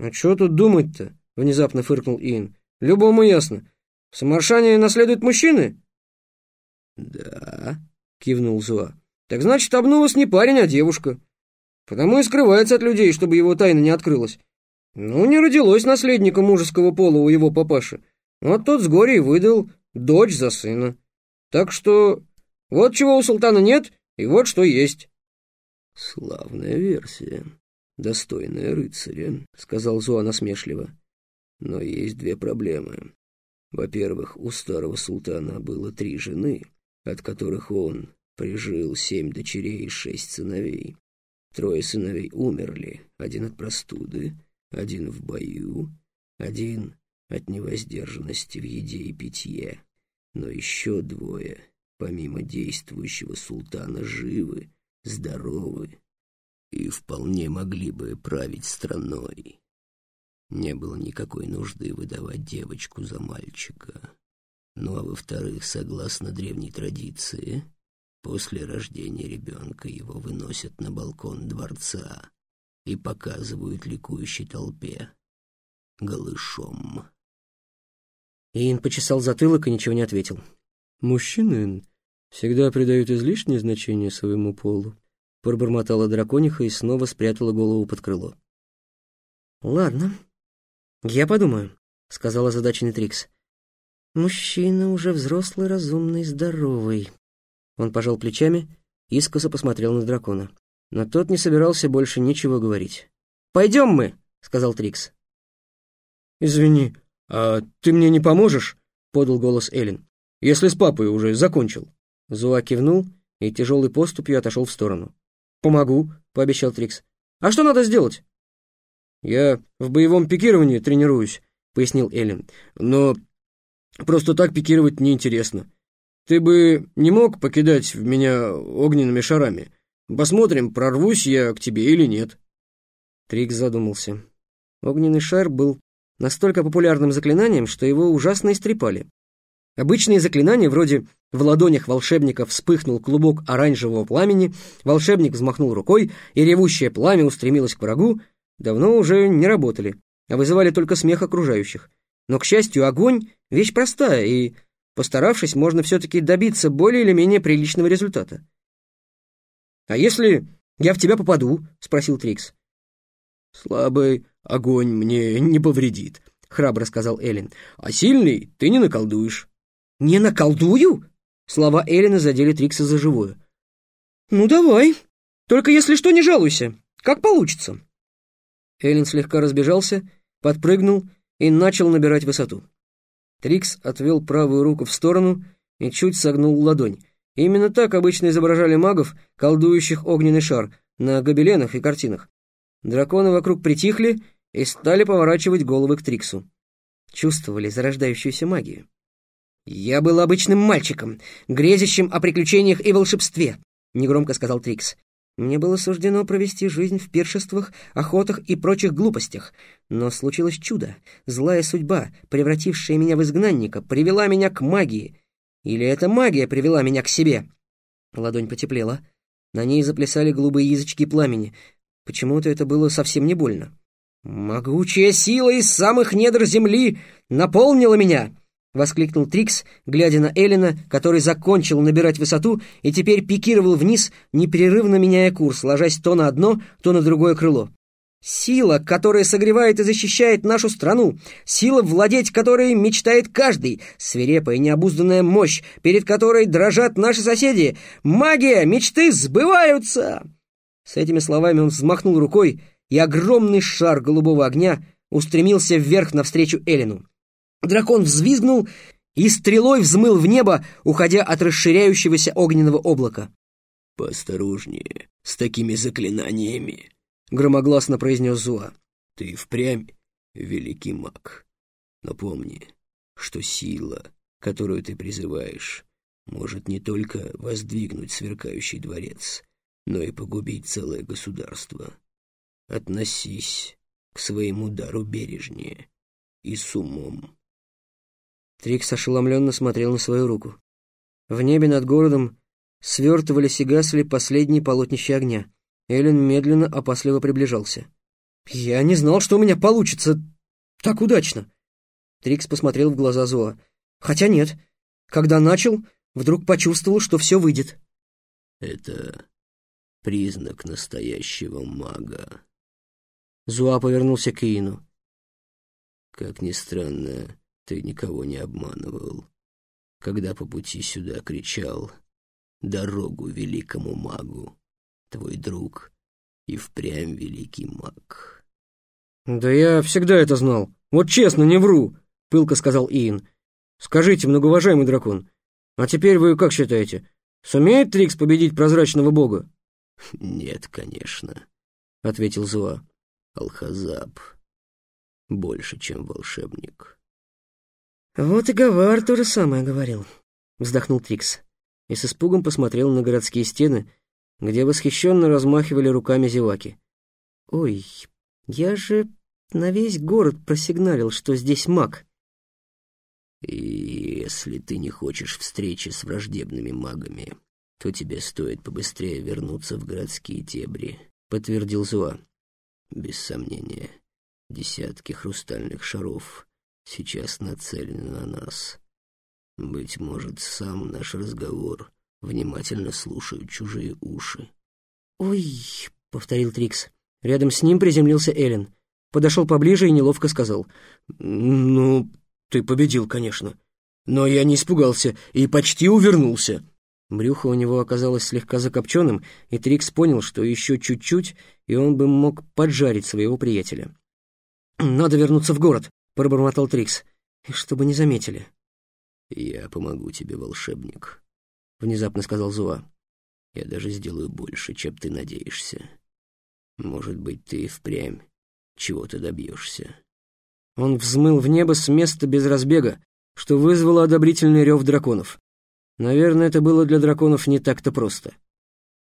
«А что тут думать-то?» — внезапно фыркнул Иэн. «Любому ясно. В Самаршане наследуют мужчины?» «Да», — кивнул Зуа. «Так значит, обнулась не парень, а девушка. Потому и скрывается от людей, чтобы его тайна не открылась. Ну, не родилось наследника мужеского пола у его папаши. Вот тот с горя и выдал дочь за сына. Так что вот чего у султана нет, и вот что есть». «Славная версия, достойная рыцаря», — сказал Зуа насмешливо. «Но есть две проблемы. Во-первых, у старого султана было три жены, от которых он прижил семь дочерей и шесть сыновей. Трое сыновей умерли, один от простуды, один в бою, один от невоздержанности в еде и питье. Но еще двое, помимо действующего султана, живы, здоровы и вполне могли бы править страной. Не было никакой нужды выдавать девочку за мальчика. Ну а во-вторых, согласно древней традиции, после рождения ребенка его выносят на балкон дворца и показывают ликующей толпе голышом. Иин почесал затылок и ничего не ответил. «Мужчины всегда придают излишнее значение своему полу», пробормотала дракониха и снова спрятала голову под крыло. «Ладно, я подумаю», — сказала озадаченный Трикс. «Мужчина уже взрослый, разумный, здоровый». Он пожал плечами, искоса посмотрел на дракона. Но тот не собирался больше ничего говорить. «Пойдем мы», — сказал Трикс. «Извини, а ты мне не поможешь?» — подал голос Эллен. «Если с папой уже закончил». Зуа кивнул и тяжелой поступью отошел в сторону. «Помогу», — пообещал Трикс. «А что надо сделать?» «Я в боевом пикировании тренируюсь», — пояснил Эллен. «Но Просто так пикировать неинтересно. Ты бы не мог покидать в меня огненными шарами? Посмотрим, прорвусь я к тебе или нет». Трикс задумался. Огненный шар был настолько популярным заклинанием, что его ужасно истрепали. Обычные заклинания, вроде «в ладонях волшебника вспыхнул клубок оранжевого пламени», волшебник взмахнул рукой, и ревущее пламя устремилось к врагу, давно уже не работали, а вызывали только смех окружающих. Но, к счастью, огонь — вещь простая, и, постаравшись, можно все-таки добиться более или менее приличного результата. «А если я в тебя попаду?» — спросил Трикс. «Слабый огонь мне не повредит», — храбро сказал Эллен. «А сильный ты не наколдуешь». «Не наколдую?» Слова Эллена задели Трикса за живое. «Ну, давай. Только если что, не жалуйся. Как получится». Эллен слегка разбежался, подпрыгнул и начал набирать высоту. Трикс отвел правую руку в сторону и чуть согнул ладонь. Именно так обычно изображали магов, колдующих огненный шар, на гобеленах и картинах. Драконы вокруг притихли и стали поворачивать головы к Триксу. Чувствовали зарождающуюся магию. «Я был обычным мальчиком, грезящим о приключениях и волшебстве», — негромко сказал Трикс. Мне было суждено провести жизнь в пиршествах, охотах и прочих глупостях. Но случилось чудо. Злая судьба, превратившая меня в изгнанника, привела меня к магии. Или эта магия привела меня к себе? Ладонь потеплела. На ней заплясали голубые язычки пламени. Почему-то это было совсем не больно. «Могучая сила из самых недр земли наполнила меня!» — воскликнул Трикс, глядя на Эллина, который закончил набирать высоту и теперь пикировал вниз, непрерывно меняя курс, ложась то на одно, то на другое крыло. «Сила, которая согревает и защищает нашу страну, сила, владеть которой мечтает каждый, свирепая необузданная мощь, перед которой дрожат наши соседи, магия, мечты сбываются!» С этими словами он взмахнул рукой, и огромный шар голубого огня устремился вверх навстречу Эллину. Дракон взвизгнул и стрелой взмыл в небо, уходя от расширяющегося огненного облака. «Поосторожнее с такими заклинаниями», — громогласно произнес Зуа. «Ты впрямь великий маг. Но помни, что сила, которую ты призываешь, может не только воздвигнуть сверкающий дворец, но и погубить целое государство. Относись к своему дару бережнее и с умом. Трикс ошеломленно смотрел на свою руку. В небе над городом свертывались и гасли последние полотнища огня. Эллен медленно, опасливо приближался. Я не знал, что у меня получится так удачно. Трикс посмотрел в глаза Зоа. Хотя нет, когда начал, вдруг почувствовал, что все выйдет. Это признак настоящего мага. Зуа повернулся к Иину. Как ни странно, ты никого не обманывал. Когда по пути сюда кричал «Дорогу великому магу!» Твой друг и впрямь великий маг. «Да я всегда это знал. Вот честно, не вру!» — пылко сказал Иин. «Скажите, многоуважаемый дракон, а теперь вы как считаете, сумеет Трикс победить прозрачного бога?» «Нет, конечно», — ответил Зуа. «Алхазаб больше, чем волшебник». «Вот и Гавар то же самое говорил», — вздохнул Трикс и с испугом посмотрел на городские стены, где восхищенно размахивали руками зеваки. «Ой, я же на весь город просигналил, что здесь маг». «И если ты не хочешь встречи с враждебными магами, то тебе стоит побыстрее вернуться в городские тебри», — подтвердил Зуа. «Без сомнения, десятки хрустальных шаров сейчас нацелены на нас. Быть может, сам наш разговор внимательно слушают чужие уши». «Ой», — повторил Трикс. Рядом с ним приземлился Эллен. Подошел поближе и неловко сказал. «Ну, ты победил, конечно. Но я не испугался и почти увернулся». Брюхо у него оказалось слегка закопченным, и Трикс понял, что еще чуть-чуть, и он бы мог поджарить своего приятеля. «Надо вернуться в город», — пробормотал Трикс, — «чтобы не заметили». «Я помогу тебе, волшебник», — внезапно сказал Зуа. «Я даже сделаю больше, чем ты надеешься. Может быть, ты впрямь чего-то добьешься». Он взмыл в небо с места без разбега, что вызвало одобрительный рев драконов. Наверное, это было для драконов не так-то просто.